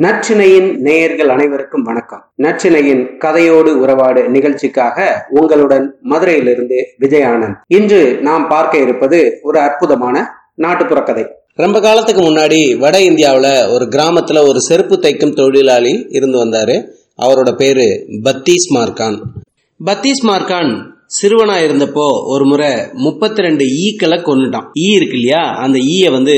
நச்சினையின் நேயர்கள் அனைவருக்கும் வணக்கம். நச்சினையின் கதையோடு உறவாடு நிகழ்ச்சிக்காக உங்களுடன் மதுரையிலிருந்து விஜயானந்த். இன்று நாம் பார்க்க இருப்பது ஒரு அற்புதமான நாட்டுப்புற கதை. ரொம்ப காலத்துக்கு முன்னாடி வட இந்தியாவில் ஒரு கிராமத்துல ஒரு செருப்பு தைக்கும் தொழிலாளி இருந்து வந்தாரு. அவரோட பேரு பத்தீஸ் மார்கான். பத்தீஸ் மார்கான் சிறுவனா இருந்தப்போ ஒரு முறை முப்பத்தி ரெண்டு ஈக்களை கொண்டுட்டான் ஈ இருக்கு இல்லையா? அந்த ஈய வந்து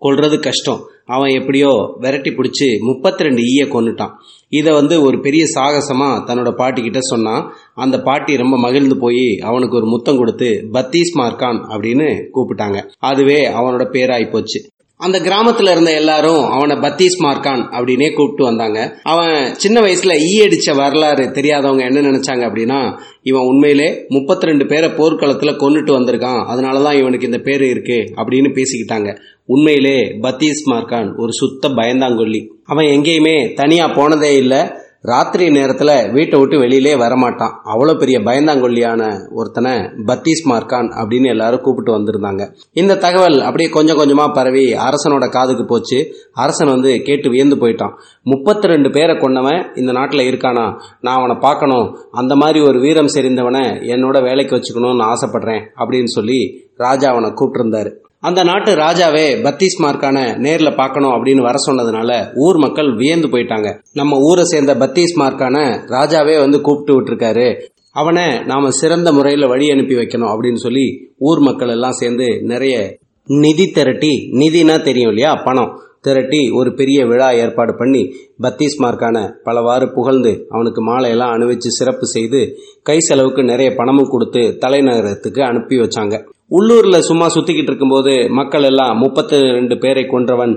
கொல்றது கஷ்டம். அவன் எப்படியோ விரட்டி பிடிச்சி முப்பத்தி ரெண்டு ஈய கொண்டுட்டான் இதை வந்து ஒரு பெரிய சாகசமாக தன்னோட பாட்டிக்கிட்ட சொன்னான். அந்த பாட்டி ரொம்ப மகிழ்ந்து போய் அவனுக்கு ஒரு முத்தம் கொடுத்து பத்தீஸ் மார்கான் அப்படின்னு கூப்பிட்டாங்க. அதுவே அவனோட பேராய் போச்சு. அந்த கிராமத்துல இருந்த எல்லாரும் அவனை பத்தீஸ் மார்கான் அப்படின்னே கூப்பிட்டு வந்தாங்க. அவன் சின்ன வயசுல ஈ அடிச்ச வரலாறு தெரியாதவங்க என்ன நினைச்சாங்க அப்படின்னா இவன் உண்மையிலே முப்பத்தி ரெண்டு பேரை போர்க்களத்துல கொண்டுட்டு வந்திருக்கான். அதனாலதான் இவனுக்கு இந்த பேரு இருக்கு அப்படின்னு பேசிக்கிட்டாங்க. உண்மையிலே பத்தீஸ் மார்கான் ஒரு சுத்த பயந்தாங்கொல்லி. அவன் எங்கேயுமே தனியா போனதே இல்லை. ராத்திரி நேரத்தில் வீட்டை விட்டு வெளியிலே வரமாட்டான். அவ்வளோ பெரிய பயந்தாங்கொல்லியான ஒருத்தனை பத்தீஸ் மார்கான் அப்படின்னு எல்லாரும் கூப்பிட்டு வந்திருந்தாங்க. இந்த தகவல் அப்படியே கொஞ்சம் கொஞ்சமாக பரவி அரசனோட காதுக்கு போச்சு. அரசன் வந்து கேட்டு வியந்து போயிட்டான். முப்பத்தி ரெண்டு பேரை கொண்டவன் இந்த நாட்டில் இருக்கானா? நான் அவனை பார்க்கணும். அந்த மாதிரி ஒரு வீரம் செறிந்தவனை என்னோட வேலைக்கு வச்சுக்கணும்னு ஆசைப்படுறேன் அப்படின்னு சொல்லி ராஜா அவனை கூப்பிட்டுருந்தாரு. அந்த நாட்டு ராஜாவே பத்தீஸ்மார்க்கான நேர்ல பார்க்கணும் அப்படின்னு வர சொன்னதுனால ஊர் மக்கள் வியந்து போயிட்டாங்க. நம்ம ஊரை சேர்ந்த பத்தீஸ்மார்க்கான ராஜாவே வந்து கூப்பிட்டு விட்டுருக்காரு. அவனை நாம சிறந்த முறையில் வழி அனுப்பி வைக்கணும் அப்படின்னு சொல்லி ஊர் மக்கள் எல்லாம் சேர்ந்து நிறைய நிதி திரட்டி நிதினா தெரியும் இல்லையா? பணம் திரட்டி ஒரு பெரிய விழா ஏற்பாடு பண்ணி பத்தீஸ்மார்க்கான பலவாறு புகழ்ந்து அவனுக்கு மாலையெல்லாம் அணிவிச்சு சிறப்பு செய்து கை செலவுக்கு நிறைய பணமும் கொடுத்து தலைநகரத்துக்கு அனுப்பி வச்சாங்க. உள்ளூரில் சும்மா சுத்திக்கிட்டு இருக்கும்போது மக்கள் எல்லாம் முப்பத்தி ரெண்டு பேரை கொன்றவன்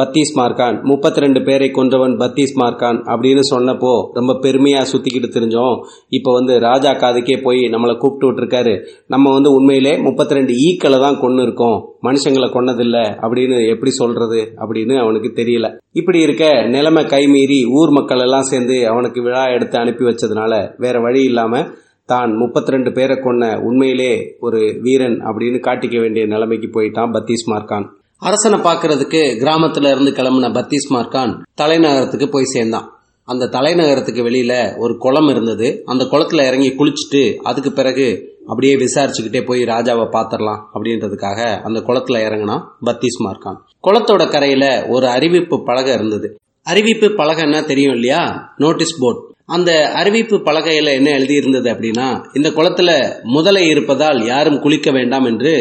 பத்தீஸ் மார்கான் முப்பத்தி ரெண்டு பேரை கொன்றவன் பத்தீஸ் மார்கான் அப்படின்னு சொன்னப்போ ரொம்ப பெருமையாக சுத்திக்கிட்டு தெரிஞ்சோம். இப்போ வந்து ராஜா காதுக்கே போய் நம்மளை கூப்பிட்டு விட்டுருக்காரு. நம்ம வந்து உண்மையிலே முப்பத்தி ரெண்டு ஈக்களை தான் கொண்டு இருக்கோம் மனுஷங்களை கொன்னதில்லை அப்படின்னு எப்படி சொல்றது அப்படின்னு அவனுக்கு தெரியல. இப்படி இருக்க நிலைமை கைமீறி ஊர் மக்கள் எல்லாம் சேர்ந்து அவனுக்கு விழா எடுத்து அனுப்பி வச்சதுனால வேற வழி இல்லாமல் தான் முப்பத்தி ரெண்டு பேரை கொன்ன உண்மையிலே ஒரு வீரன் அப்படின்னு காட்டிக்க வேண்டிய நிலைமைக்கு போயிட்டான் பத்தீஸ் மார்கான் அரசனை பார்க்கறதுக்கு கிராமத்துல இருந்து கிளம்பின பத்தீஸ் மார்கான் தலைநகரத்துக்கு போய் சேர்ந்தான். அந்த தலைநகரத்துக்கு வெளியில ஒரு குளம் இருந்தது. அந்த குளத்துல இறங்கி குளிச்சுட்டு அதுக்கு பிறகு அப்படியே விசாரிச்சுக்கிட்டே போய் ராஜாவை பாத்திரலாம் அப்படின்றதுக்காக அந்த குளத்துல இறங்கினான் பத்தீஸ் மார்கான் குளத்தோட கரையில ஒரு அறிவிப்பு பலகை இருந்தது. அறிவிப்பு பலகைன்னா தெரியும் இல்லையா? Notice board. அந்த அறிவிப்பு பலகையில் என்ன எழுதியிருந்தது அப்படின்னா இந்த குளத்துல முதலை இருப்பதால் யாரும் குளிக்க வேண்டாம் என்று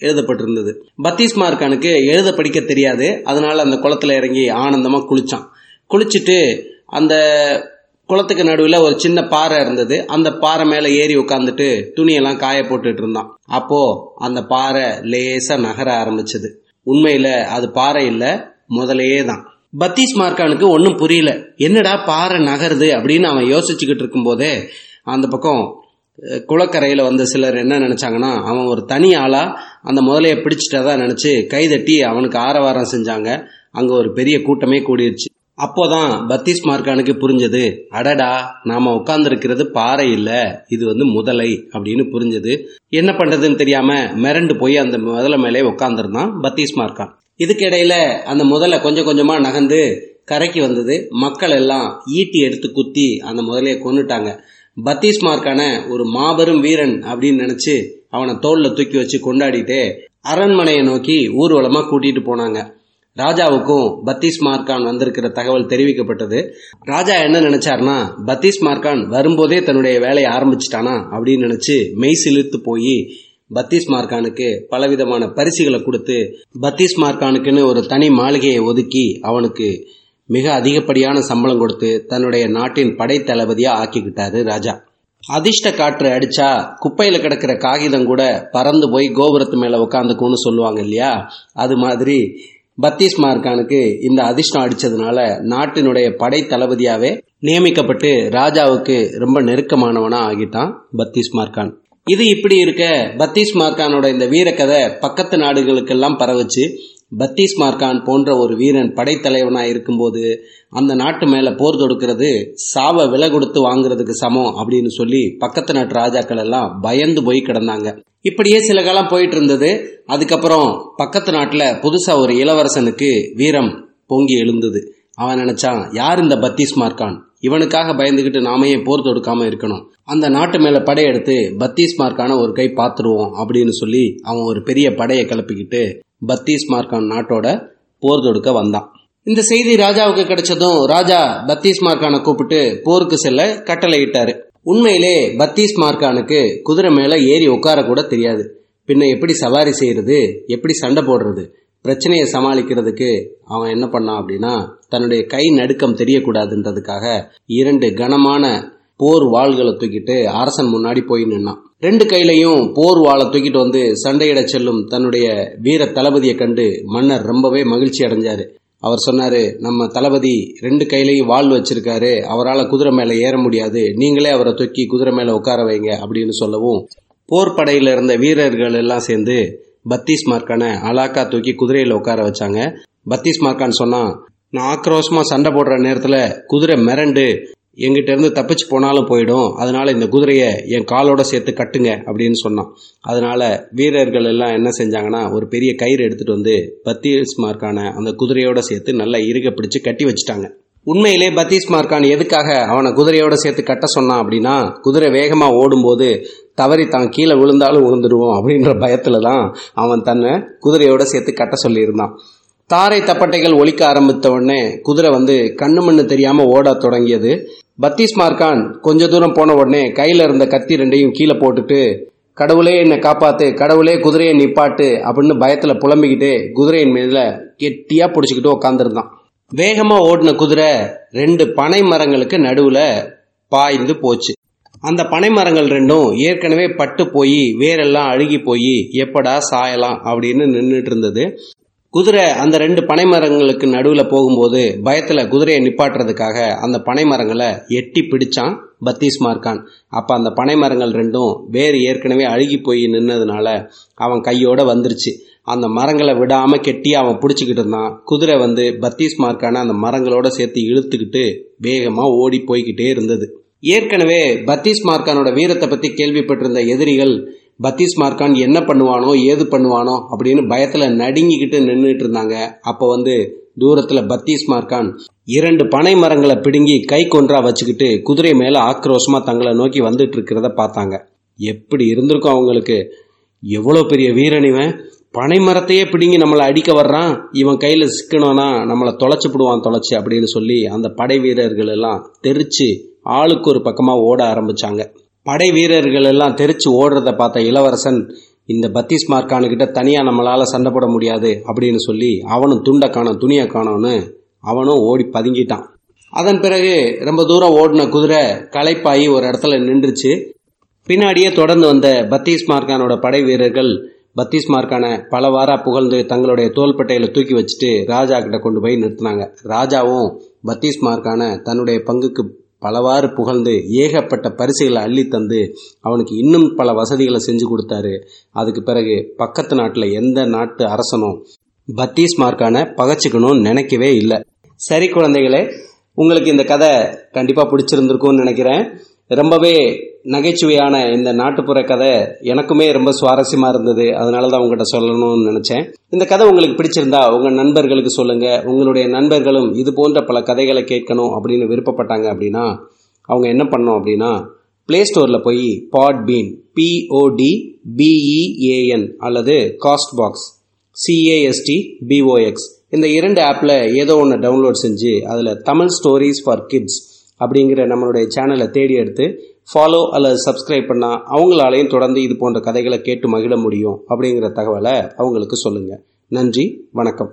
எழுதப்பட்டிருந்தது. பத்தீஸ் மார்க்கானுக்கு எழுத படிக்க தெரியாது. அதனால அந்த குளத்துல இறங்கி ஆனந்தமாக குளித்தான் குளிச்சுட்டு அந்த குளத்துக்கு நடுவில் ஒரு சின்ன பாறை இருந்தது. அந்த பாறை மேலே ஏறி உட்காந்துட்டு துணியெல்லாம் காய போட்டுட்டு இருந்தான். அப்போது அந்த பாறை லேசாக நகர ஆரம்பிச்சது. உண்மையில் அது பாறை இல்லை முதலையே தான். பத்தீஸ் மார்க்கானுக்கு ஒன்றும் புரியல. என்னடா பாறை நகருது அப்படின்னு அவன் யோசிச்சுக்கிட்டு இருக்கும் போதே அந்த பக்கம் குளக்கரையில் வந்த சிலர் என்ன நினச்சாங்கன்னா அவன் ஒரு தனி ஆளாக அந்த முதலையை பிடிச்சிட்டதா நினச்சி கைதட்டி அவனுக்கு ஆரவாரம் செஞ்சாங்க. அங்கே ஒரு பெரிய கூட்டமே கூடிருச்சு. அப்போதான் பத்திஸ் மார்க்கானுக்கு புரிஞ்சது. அடடா நாம உட்கார்ந்துருக்கிறது பாறை இல்ல இது வந்து முதலை அப்படின்னு புரிஞ்சது. என்ன பண்றதுன்னு தெரியாம மிரண்டு போய் அந்த முதலை மேலே உட்காந்துருந்தான் பத்திஸ் மார்க்கான். இதுக்கிடையில அந்த முதலை கொஞ்சம் கொஞ்சமா நகர்ந்து கரைக்கு வந்தது. மக்கள் எல்லாம் ஈட்டி எடுத்து குத்தி அந்த முதலையை கொண்டுட்டாங்க பத்தீஸ் மார்க்கான ஒரு மாபெரும் வீரன் அப்படின்னு நினைச்சு அவனை தோல்ல தூக்கி வச்சு கொண்டாடிட்டு அரண்மனையை நோக்கி ஊர்வலமா கூட்டிட்டு போனாங்க. ராஜாவுக்கும் பத்தீஸ் மார்கான் வந்திருக்கிற தகவல் தெரிவிக்கப்பட்டது. ராஜா என்ன நினைச்சார்னா பத்தீஸ் மார்கான் வரும்போதே தன்னுடைய வேலையை ஆரம்பிச்சிட்டானா அப்படின்னு நினைச்சு மெய் சிலிர்த்து போய் பத்தீஸ் மார்கானுக்கு பலவிதமான பரிசுகளை கொடுத்து பத்தீஸ் மார்கானுக்குன்னு ஒரு தனி மாளிகையை ஒதுக்கி அவனுக்கு மிக அதிகப்படியான சம்பளம் கொடுத்து தன்னுடைய நாட்டின் படை தளபதியா ஆக்கிக்கிட்டாரு ராஜா. அதிர்ஷ்ட காற்று அடிச்சா குப்பையில கிடக்கிற காகிதம் கூட பறந்து போய் கோபுரத்து மேல உட்காந்துக்கும்னு சொல்லுவாங்க இல்லையா? அது மாதிரி பத்தீஸ் மார்கானுக்கு இந்த அதிர்ஷ்டம் அடிச்சதுனால நாட்டினுடைய படை தளபதியாவே நியமிக்கப்பட்டு ராஜாவுக்கு ரொம்ப நெருக்கமானவனா ஆகிட்டான் பத்தீஸ் மார்கான் இது இப்படி இருக்க பத்தீஸ் மார்கானோட இந்த வீரக்கதை பக்கத்து நாடுகளுக்கெல்லாம் பரவச்சு. பத்தீஸ் மார்கான் போன்ற ஒரு வீரன் படைத்தலைவனாக இருக்கும்போது அந்த நாட்டு மேலே போர் தொடுக்கிறது சாவை விலை கொடுத்து வாங்குறதுக்கு சமம் அப்படின்னு சொல்லி பக்கத்து நாட்டு ராஜாக்கள் எல்லாம் பயந்து போய் கிடந்தாங்க. இப்படியே சில காலம் போயிட்டு இருந்தது. அதுக்கப்புறம் பக்கத்து நாட்டில் புதுசாக ஒரு இளவரசனுக்கு வீரம் பொங்கி எழுந்தது. அவன் நினைச்சான் யார் இந்த பத்தீஸ் மார்கான்? இவனுக்காக பயந்துகிட்டு நாம ஏன் போர் தொடுக்காம இருக்கணும்? அந்த நாட்டு மேல படையெடுத்து பத்தீஸ் மார்க்கான ஒரு கை பாத்துருவோம் அப்படின்னு சொல்லி அவன் ஒரு பெரிய படையை கிளப்பிக்கிட்டு பத்தீஸ் மார்க்கான் நாட்டோட போர் தொடுக்க வந்தான். இந்த செய்தி ராஜாவுக்கு கிடைச்சதும் ராஜா பத்தீஸ் மார்க்கானை கூப்பிட்டு போருக்கு செல்ல கட்டளையிட்டாரு. உண்மையிலே பத்தீஸ் மார்க்கானுக்கு குதிரை மேல ஏறி உட்கார கூட தெரியாது. பின்ன எப்படி சவாரி செய்யறது எப்படி சண்டை போடுறது பிரச்சனையை சமாளிக்கிறதுக்கு அவன் என்ன பண்ணான் அப்படின்னா தன்னுடைய கை நடுக்கம் தெரியக்கூடாதுன்றதுக்காக இரண்டு கனமான போர் வாள்களை தூக்கிட்டு அரசன் முன்னாடி போய் நின்னான். ரெண்டு கையிலையும் போர் வாளை தூக்கிட்டு வந்து சண்டையிட செல்லும் தன்னுடைய வீர தளபதியை கண்டு மன்னர் ரொம்பவே மகிழ்ச்சி அடைஞ்சாரு. அவர் சொன்னாரு நம்ம தளபதி ரெண்டு கையிலையும் வாள் வச்சிருக்காரு. அவரால் குதிரை மேல ஏற முடியாது. நீங்களே அவரை தூக்கி குதிரை மேல உட்கார வைங்க அப்படின்னு சொல்லவும் போர் படையில் இருந்த வீரர்கள் எல்லாம் சேர்ந்து பத்தீஸ் மார்க்கான அலாக்கா தூக்கி குதிரையில உட்கார வச்சாங்க. பத்தீஸ் மார்க்கான் சொன்னான் நான் ஆக்ரோஷமா சண்டை போடுற நேரத்துல குதிரை மிரண்டு எங்கிட்ட இருந்து தப்பிச்சு போனாலும் போயிடும். அதனால இந்த குதிரையை என் காலோட சேர்த்து கட்டுங்க அப்படின்னு சொன்னான். அதனால வீரர்கள் எல்லாம் என்ன செஞ்சாங்கன்னா ஒரு பெரிய கயிறு எடுத்துட்டு வந்து பத்திஸ்மார்க்கான அந்த குதிரையோட சேர்த்து நல்லா இறுக பிடிச்சு கட்டி வச்சுட்டாங்க. உண்மையிலே பத்தீஸ்மார்க்கான் எதுக்காக அவனை குதிரையோட சேர்த்து கட்ட சொன்னான் அப்படின்னா குதிரை வேகமாக ஓடும்போது தவறி தான் கீழே விழுந்தாலும் விழுந்துடுவோம் அப்படின்ற பயத்தில் தான் அவன் தன்னை குதிரையோட சேர்த்து கட்ட சொல்லியிருந்தான். தாரை தப்பட்டைகள் ஒழிக்க ஆரம்பித்த உடனே குதிரை வந்து கண்ணு மண்ணு தெரியாமல் ஓட தொடங்கியது. பத்தீஸ் மார்க்கான் கொஞ்ச தூரம் போன உடனே கையில இருந்த கத்தி ரெண்டையும் கீழே போட்டுட்டு கடவுளே என்னை காப்பாத்து கடவுளே குதிரையை நிப்பாட்டு அப்படின்னு பயத்துல புலம்பிக்கிட்டு குதிரையின் மேல கெட்டியா பிடிச்சிக்கிட்டு உட்காந்துருந்தான் வேகமா ஓடின குதிரை ரெண்டு பனை மரங்களுக்கு நடுவுல பாய்ந்து போச்சு. அந்த பனை மரங்கள் ரெண்டும் ஏற்கனவே பட்டு போய் வேரெல்லாம் அழுகி போய் எப்படா சாயலாம்? அப்படின்னு நின்றுட்டு இருந்தது. குதிரை அந்த ரெண்டு பனை மரங்களுக்கு நடுவில் போகும்போது பயத்தில் குதிரையை நிப்பாட்டுறதுக்காக அந்த பனை மரங்களை எட்டி பிடிச்சான் பத்தீஸ் மார்க்கான் அப்போ அந்த பனை மரங்கள் ரெண்டும் வேறு ஏற்கனவே அழுகி போய் நின்னதுனால அவன் கையோட வந்துருச்சு. அந்த மரங்களை விடாமல் கெட்டி அவன் பிடிச்சிக்கிட்டு இருந்தான். குதிரை வந்து பத்தீஸ் மார்க்கான அந்த மரங்களோட சேர்த்து இழுத்துக்கிட்டு வேகமாக ஓடி போய்கிட்டே இருந்தது. ஏற்கனவே பத்தீஸ் மார்கானோட வீரத்தை பற்றி கேள்விப்பட்டிருந்த எதிரிகள் பத்திஸ் மார்க்கான் என்ன பண்ணுவானோ ஏது பண்ணுவானோ அப்படின்னு பயத்தில் நடுங்கிக்கிட்டு நின்றுட்டு இருந்தாங்க அப்போ வந்து தூரத்தில் பத்திஸ் மார்க்கான் இரண்டு பனை மரங்களை பிடுங்கி கை கொன்றா வச்சுக்கிட்டு குதிரை மேலே ஆக்ரோஷமாக தங்களை நோக்கி வந்துட்டு இருக்கிறத பார்த்தாங்க. எப்படி இருந்திருக்கும் அவங்களுக்கு? எவ்வளோ பெரிய வீரனிவன் பனை மரத்தையே பிடுங்கி நம்மளை அடிக்க வர்றான். இவன் கையில் சிக்கணும்னா நம்மளை தொலைச்சி விடுவான் தொலைச்சி அப்படின்னு சொல்லி அந்த படை வீரர்கள் எல்லாம் தெரிச்சு ஆளுக்கு ஒரு பக்கமாக ஓட ஆரம்பிச்சாங்க. படை வீரர்கள் எல்லாம் தெரிச்சு ஓடுறத பார்த்த இளவரசன் இந்த பத்திஸ் மார்க்கானுக்கிட்ட தனியா நம்மளால சண்டை போட முடியாது அப்படின்னு சொல்லி அவனும் துண்டை காணும் துணியை காணோன்னு அவனும் ஓடி பதுங்கிட்டான். அதன் பிறகு ரொம்ப தூரம் ஓடின குதிரை களைப்பாயி ஒரு இடத்துல நின்றுச்சு. பின்னாடியே தொடர்ந்து வந்த பத்தீஸ் மார்க்கானோட படை வீரர்கள் பத்தீஸ் மார்க்கான பலவாரா புகழ்ந்து தங்களுடைய தோள்பட்டையில் தூக்கி வச்சுட்டு ராஜா கிட்ட கொண்டு போய் நிறுத்தினாங்க. ராஜாவும் பத்தீஸ் மார்க்கான தன்னுடைய பங்குக்கு பலவாறு புகழ்ந்து ஏகப்பட்ட பரிசுகளை அள்ளித்தந்து அவனுக்கு இன்னும் பல வசதிகளை செஞ்சு கொடுத்தாரு. அதுக்கு பிறகு பக்கத்து நாட்டில் எந்த நாட்டு அரசனும் பத்தீஸ்மார்க்கான பகச்சிக்கணும்னு நினைக்கவே இல்லை. சரி குழந்தைகளே உங்களுக்கு இந்த கதை கண்டிப்பாக பிடிச்சிருந்துருக்கும்னு நினைக்கிறேன். ரொம்பவே நகைச்சுவையான இந்த நாட்டுப்புற கதை எனக்குமே ரொம்ப சுவாரஸ்யமாக இருந்தது. அதனால தான் உங்கள்கிட்ட சொல்லணும்னு நினச்சேன். இந்த கதை உங்களுக்கு பிடிச்சிருந்தா உங்கள் நண்பர்களுக்கு சொல்லுங்கள் உங்களுடைய நண்பர்களும் இது போன்ற பல கதைகளை கேட்கணும் அப்படின்னு விருப்பப்பட்டாங்க அப்படின்னா அவங்க என்ன பண்ணோம் அப்படின்னா பிளே ஸ்டோரில் போய் Podbean P O D B E A N அல்லது Castbox C A S T B O X இந்த இரண்டு ஆப்பில் ஏதோ ஒன்று டவுன்லோட் செஞ்சு அதில் தமிழ் ஸ்டோரிஸ் ஃபார் கிட்ஸ் அப்படிங்கிற நம்மளுடைய சேனலை தேடி எடுத்து ஃபாலோ அல்லது சப்ஸ்கிரைப் பண்ணால் அவங்களாலையும் தொடர்ந்து இது போன்ற கதைகளை கேட்டு மகிழ முடியும் அப்படிங்கிற தகவலை அவங்களுக்கு சொல்லுங்கள் நன்றி வணக்கம்.